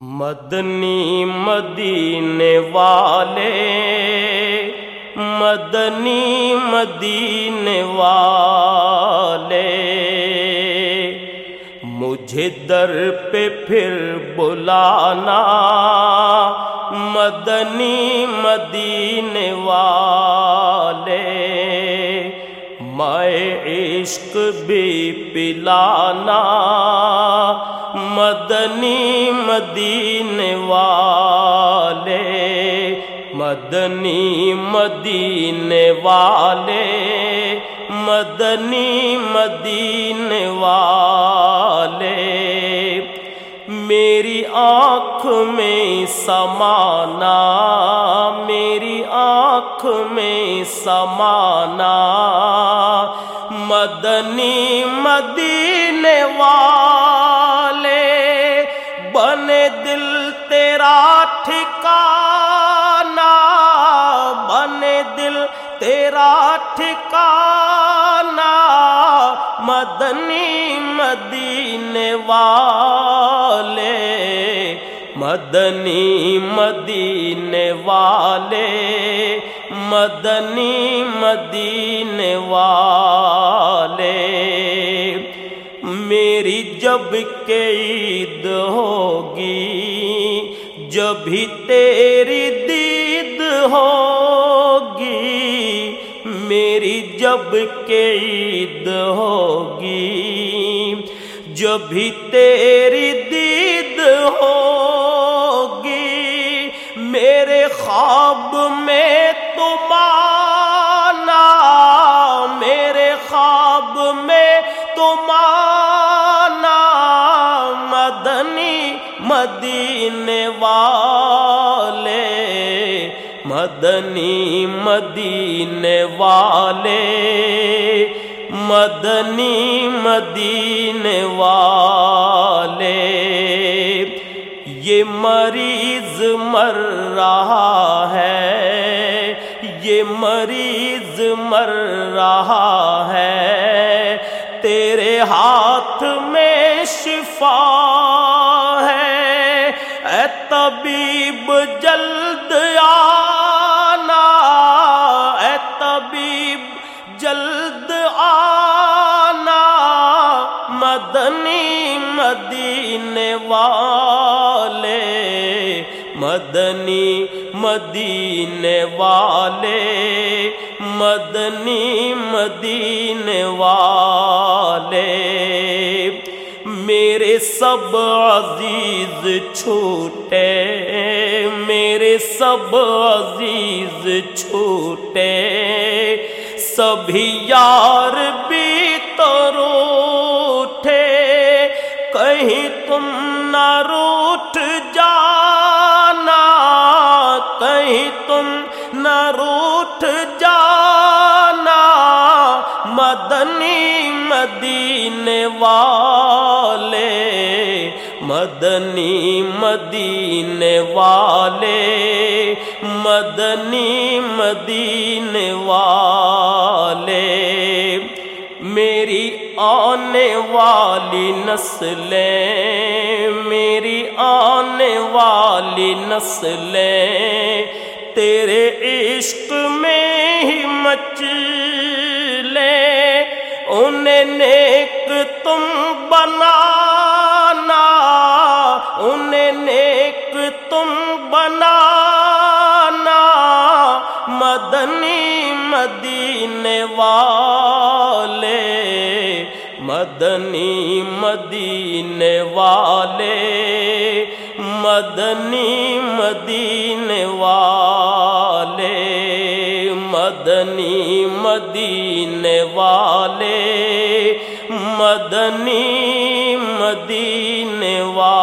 مدنی مدینے والے مدنی مدینے والے۔ مجھے در پہ پھر بلانا مدنی مدینے والے۔ عشق بھی پلانا مدنی مدین والے، مدنی مدین والے، مدنی مدین والے۔ میری آنکھ میں سمانا آنکھ میں سمانا۔ مدنی مدین والے، بنے دل تیرا ٹھکانا بنے دل تیرا ٹھکانا مدنی مدین والے، مدنی مدین والے۔ مدنی مدین والے، میری جب کے عید ہوگی، جب بھی تیری دید ہوگی، میری جب کے عید ہوگی، جب بھی تیری دید ہوگی، میرے خواب میں مدینے والے، مدنی مدینے والے، مدنی مدینے والے۔ یہ مریض مر رہا ہے، یہ مریض مر رہا ہے۔ تیرے ہاتھ میں شفا طبیب جلد آنا، اے طبیب، جلد آنا، مدنی مدینے والے، مدنی مدینے والے، مدنی مدینے والے۔ میرے سب عزیز چھوٹے سب عزیز چھوٹے، سبھی یار بھی تو کہیں تم نہ روٹ جانا، کہیں تم نہ روٹ جانا۔ مدنی مدینے والے مدنی مدینے والے، مدنی مدینے والے۔ میری آنے والی نسلیں، میری آنے والی نسلیں، تیرے عشق میں ہی مچ لے انہیں نیک تم بنانا بنانا مدنی مدینے والے، مدنی مدینے والے، مدنی مدینے والے، مدنی مدینے والے، مدنی مدینے والے۔